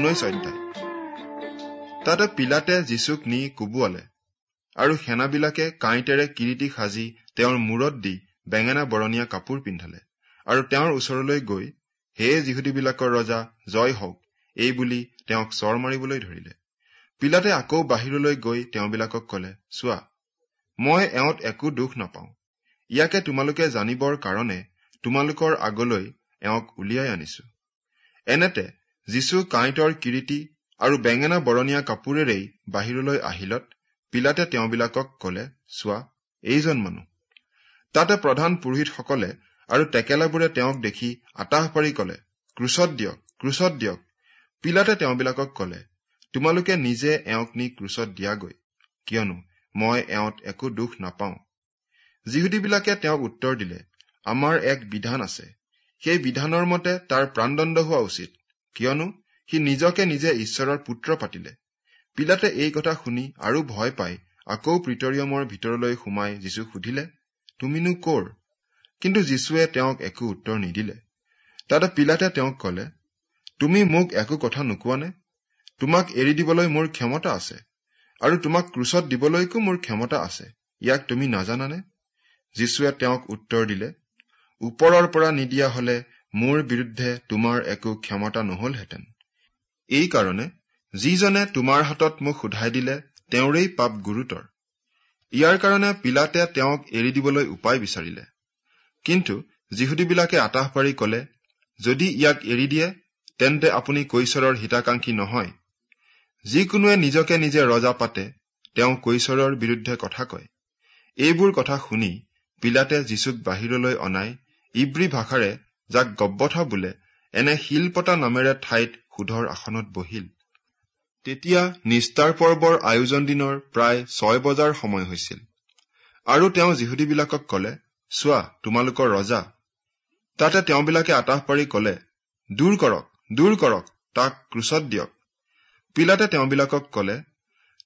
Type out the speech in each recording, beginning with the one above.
ঊনৈশ অধ্যায় তাতে পিলাতে যীচুক নি কোবোৱালে আৰু সেনাবিলাকে কাঁইতেৰে কিৰিটি সাজি তেওঁৰ মূৰত দি বেঙেনা বৰণীয়া কাপোৰ পিন্ধালে আৰু তেওঁৰ ওচৰলৈ গৈ হে যিহুদীবিলাকৰ ৰজা জয় হওক এই বুলি তেওঁক চৰ মাৰিবলৈ ধৰিলে। পিলাতে আকৌ বাহিৰলৈ গৈ তেওঁবিলাকক কলে চোৱা মই এওঁত একো দুখ নাপাওঁ। ইয়াকে তোমালোকে জানিবৰ কাৰণে তোমালোকৰ আগলৈ এওঁক উলিয়াই আনিছো। এনেতে যীচু কাঁইটৰ কিৰিটি আৰু বেঙেনা বৰণীয়া কাপোৰেৰেই বাহিৰলৈ আহিলত পিলাতে তেওঁবিলাকক কলে চোৱা এইজন মানুহ। তাতে প্ৰধান পুৰোহিতসকলে আৰু টেকেলাবোৰে তেওঁক দেখি আতাহ পাৰি কলে ক্ৰুচত দিয়ক ক্ৰুচত দিয়ক। পিলাতে তেওঁবিলাকক কলে তোমালোকে নিজে এওঁক নি ক্ৰুচত দিয়াগৈ। কিয়নো মই এওঁত একো দুখ নাপাওঁ। যিহুদীবিলাকে তেওঁক উত্তৰ দিলে আমাৰ এক বিধান আছে। সেই বিধানৰ মতে তাৰ প্ৰাণদণ্ড হোৱা উচিত। কিয়নো সি নিজকে নিজে ঈশ্বৰৰ পুত্ৰ পাতিলে। পিলাতে এই কথা শুনি আৰু ভয় পাই আকৌ প্ৰিটৰিয়মৰ ভিতৰলৈ সোমাই যীচুক সুধিলে তুমিনো কৰ? কিন্তু যীশুৱে তেওঁক একো উত্তৰ নিদিলে। তাতে পিলাতে তেওঁক কলে তুমি মোক একো কথা নোকোৱানে? তোমাক এৰি দিবলৈ মোৰ ক্ষমতা আছে আৰু তোমাক ক্ৰুচত দিবলৈকো মোৰ ক্ষমতা আছে। ইয়াক তুমি নাজানানে? যীশুৱে তেওঁক উত্তৰ দিলে ওপৰৰ পৰা নিদিয়া হলে মোৰ বিৰুদ্ধে তোমাৰ একো ক্ষমতা নহলহেঁতেন। এইকাৰণে যিজনে তোমাৰ হাতত মোক সোধাই দিলে তেওঁৰেই পাপ গুৰুতৰ। ইয়াৰ কাৰণে পিলাতে তেওঁক এৰি দিবলৈ উপায় বিচাৰিলে। কিন্তু যিহুদীবিলাকে আতাহ পাৰি কলে যদি ইয়াক এৰি দিয়ে তেন্তে আপুনি কৈশৰৰ হিতাকাংক্ষী নহয়। যিকোনোৱে নিজকে নিজে ৰজা পাতে তেওঁ কৈশৰৰ বিৰুদ্ধে কথা কয়। এইবোৰ কথা শুনি পিলাতে যীচুক বাহিৰলৈ অনাই ইব্ৰী ভাষাৰে যাক গব্বথা বোলে এনে শিলপতা নামেৰে ঠাইত সুধৰ আসনত বহিল। তেতিয়া নিষ্ঠাৰ পৰ্বৰ আয়োজন দিনৰ প্ৰায় ছয় বজাৰ সময় হৈছিল। আৰু তেওঁ যিহুদীবিলাকক কলে চোৱা তোমালোকৰ ৰজা। তাতে তেওঁবিলাকে আতাহ পাৰি কলে দূৰ কৰক দূৰ কৰক তাক ক্ৰুচত দিয়ক। পিলাতে তেওঁবিলাকক কলে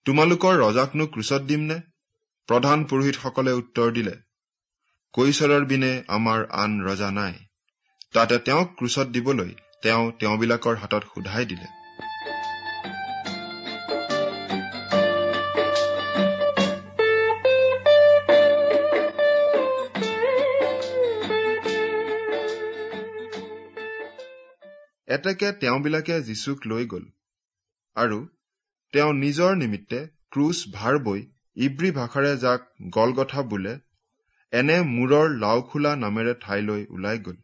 তোমালোকৰ ৰজাকনো ক্ৰুচত দিমনে? প্ৰধান পুৰোহিতসকলে উত্তৰ দিলে কৈশৰৰ বিনে আমাৰ আন ৰজা নাই। তাতে তেওঁক ক্ৰুচত দিবলৈ তেওঁ তেওঁবিলাকৰ হাতত সোধাই দিলে। এতেকে তেওঁবিলাকে যীচুক লৈ গল আৰু তেওঁ নিজৰ নিমিত্তে ক্ৰুচ ভাৰ বৈ ইব্ৰী ভাষাৰে যাক গলগথা বোলে এনে মূৰৰ লাওখোলা নামেৰে ঠাইলৈ ওলাই গল।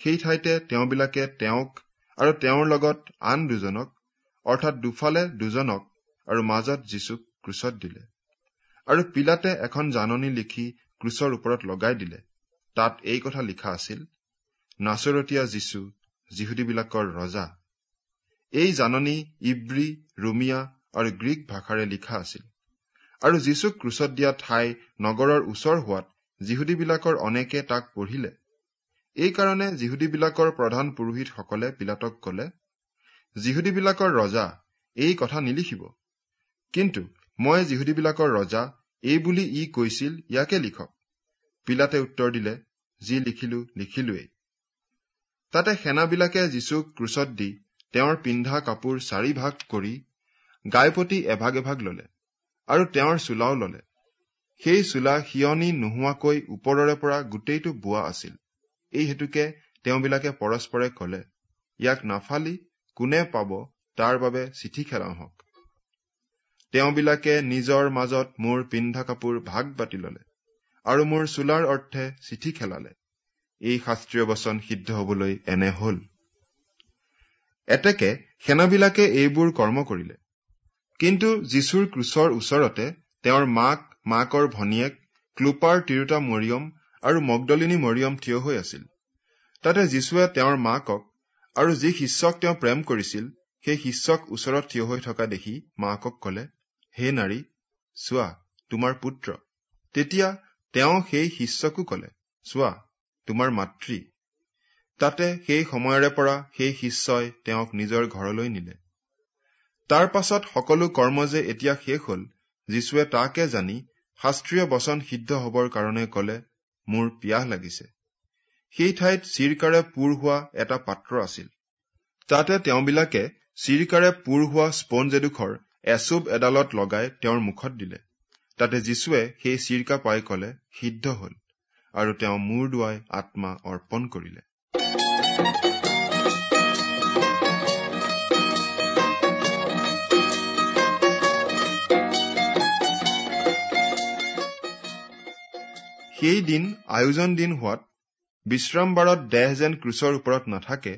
সেই ঠাইতে তেওঁবিলাকে তেওঁক আৰু তেওঁৰ লগত আন দুজনক অৰ্থাৎ দুফালে দুজনক আৰু মাজত যীচুক ক্ৰুচত দিলে। আৰু পিলাতে এখন জাননী লিখি ক্ৰুচৰ ওপৰত লগাই দিলে। তাত এই কথা লিখা আছিল নাচৰতীয়া যীচু যিহুদীবিলাকৰ ৰজা। এই জাননী ইব্ৰী ৰোমিয়া আৰু গ্ৰীক ভাষাৰে লিখা আছিল। আৰু যীচুক ক্ৰুচত দিয়া ঠাই নগৰৰ ওচৰ হোৱাত যিহুদীবিলাকৰ অনেকে তাক পঢ়িলে। এইকাৰণে যিহুদীবিলাকৰ প্ৰধান পুৰোহিতসকলে পিলাতক কলে যিহুদীবিলাকৰ ৰজা এই কথা নিলিখিব। কিন্তু মই যিহুদীবিলাকৰ ৰজা এই বুলি ই কৈছিল ইয়াকে লিখক। পিলাতে উত্তৰ দিলে যি লিখিলো লিখিলোৱেই। তাতে সেনাবিলাকে যীচুক ক্ৰুচত দি তেওঁৰ পিন্ধা কাপোৰ চাৰি ভাগ কৰি গাইপতি এভাগ এভাগ ললে আৰু তেওঁৰ চোলাও ললে। সেই চোলা সিয়নি নোহোৱাকৈ ওপৰৰে পৰা গোটেইটো বোৱা আছিল। এই হেতুকে তেওঁবিলাকে পৰস্পৰে কলে ইয়াক নাফালি কোনে পাব তাৰ বাবে চিঠি খেলাওঁ হওক। তেওঁবিলাকে নিজৰ মাজত মোৰ পিন্ধা কাপোৰ ভাগ বাতি ললে আৰু মোৰ চোলাৰ অৰ্থে চিঠি খেলালে। এই শাস্ত্ৰীয় বচন সিদ্ধ হবলৈ এনে হল। এতেকে সেনাবিলাকে এইবোৰ কৰ্ম কৰিলে। কিন্তু যীশুৰ ক্ৰুচৰ ওচৰতে তেওঁৰ মাক মাকৰ ভনীয়েক ক্লুপাৰ তিৰোতা মৰিয়ম আৰু মগদলিনী মৰিয়ম থিয় হৈ আছিল। তাতে যীশুৱে তেওঁৰ মাকক আৰু যি শিষ্যক তেওঁ প্ৰেম কৰিছিল সেই শিষ্যক ওচৰত থিয় হৈ থকা দেখি মাকক কলে হে নাৰী চোৱা তোমাৰ পুত্ৰ। তেতিয়া তেওঁ সেই শিষ্যকো কলে চোৱা তোমাৰ মাতৃ। তাতে সেই সময়ৰে পৰা সেই শিষ্যই তেওঁক নিজৰ ঘৰলৈ নিলে। তাৰ পাছত সকলো কৰ্ম যে এতিয়া শেষ হল যীশুৱে তাকে জানি শাস্ত্ৰীয় বচন সিদ্ধ হবৰ কাৰণে কলে মোৰ পিয়াহ লাগিছে। সেই ঠাইত চিৰকাৰে পুৰ হোৱা এটা পাত্ৰ আছিল। তাতে তেওঁবিলাকে চিৰিকাৰে পুৰ হোৱা স্পঞ্জ এডোখৰ এচুব এডালত লগাই তেওঁৰ মুখত দিলে। তাতে যীশুৱে সেই চিৰিকা পাই কলে সিদ্ধ হল। আৰু তেওঁ মূৰ দুৱাই আত্মা অৰ্পণ কৰিলে। সেই দিন আয়োজন দিন হোৱাত বিশ্ৰামবাৰত দেহ যেন ক্ৰুচৰ ওপৰত নাথাকে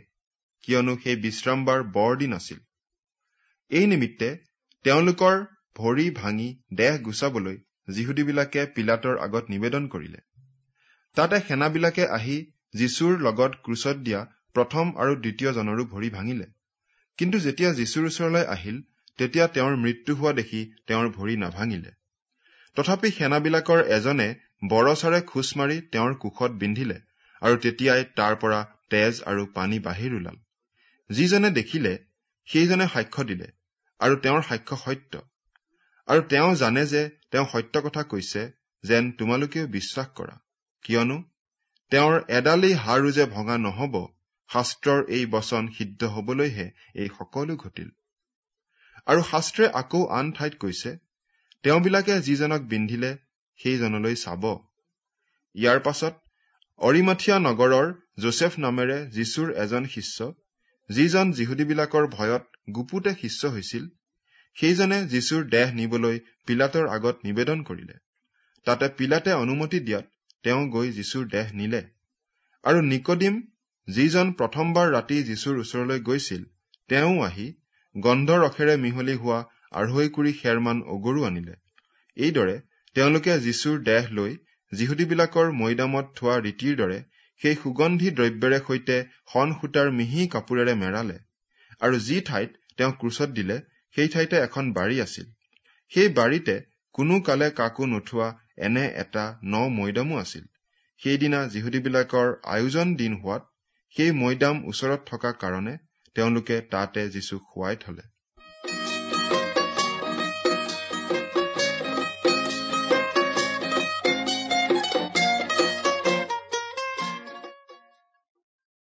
কিয়নো সেই বিশ্ৰামবাৰ বৰদিন আছিল। এই নিমিত্তে তেওঁলোকৰ ভৰি ভাঙি দেহ গুচাবলৈ যিহুদীবিলাকে পিলাতৰ আগত নিবেদন কৰিলে। তাতে সেনাবিলাকে আহি যীশুৰ লগত ক্ৰুচত দিয়া প্ৰথম আৰু দ্বিতীয়জনৰো ভৰি ভাঙিলে। কিন্তু যেতিয়া যীশুৰ ওচৰলৈ আহিল তেতিয়া তেওঁৰ মৃত্যু হোৱা দেখি তেওঁৰ ভৰি নাভাঙিলে। তথাপি সেনাবিলাকৰ এজনে বৰচাৰে খোজ মাৰি তেওঁৰ কোষত বিন্ধিলে আৰু তেতিয়াই তাৰ পৰা তেজ আৰু পানী বাহিৰ ওলাল। যিজনে দেখিলে সেইজনে সাক্ষ্য দিলে আৰু তেওঁৰ সাক্ষ্য সত্য। আৰু তেওঁ জানে যে তেওঁ সত্য কথা কৈছে যেন তোমালোকেও বিশ্বাস কৰা। কিয়নো তেওঁৰ এডালেই হাড়ো যে ভঙা নহব শাস্ত্ৰৰ এই বচন সিদ্ধ হবলৈহে এই সকলো ঘটিল। আৰু শাস্ত্ৰে আকৌ আন ঠাইত কৈছে তেওঁবিলাকে যিজনক বিন্ধিলে সেইজনলৈ চাব। ইয়াৰ পাছত অৰিমাথিয়া নগৰৰ যোচেফ নামেৰে যীশুৰ এজন শিষ্য যিজন যিহুদীবিলাকৰ ভয়ত গুপুতে শিষ্য হৈছিল সেইজনে যীশুৰ দেহ নিবলৈ পিলাতৰ আগত নিবেদন কৰিলে। তাতে পিলাতে অনুমতি দিয়াত তেওঁ গৈ যীশুৰ দেহ নিলে। আৰু নিকডিম যিজন প্ৰথমবাৰ ৰাতি যীশুৰ ওচৰলৈ গৈছিল তেওঁ আহি গন্ধ ৰসেৰে মিহলি হোৱা আঢ়ৈ কুৰি খেৰমান অগৰু আনিলে। এইদৰে তেওঁলোকে যীশুৰ দেহ লৈ যিহুদীবিলাকৰ মৈদামত থোৱা ৰীতিৰ দৰে সেই সুগন্ধি দ্ৰব্যৰে সৈতে শন সূতাৰ মিহি কাপোৰেৰে মেৰালে। আৰু যি ঠাইত তেওঁ ক্ৰুচত দিলে সেই ঠাইতে এখন বাৰী আছিল। সেই বাৰীতে কোনো কালে কাকো নোথোৱা এনে এটা ন মৈদামো আছিল। সেইদিনা যিহুদীবিলাকৰ আয়োজন দিন হোৱাত সেই মৈদাম ওচৰত থকা কাৰণে তেওঁলোকে তাতে যীচুক শুৱাই থলে।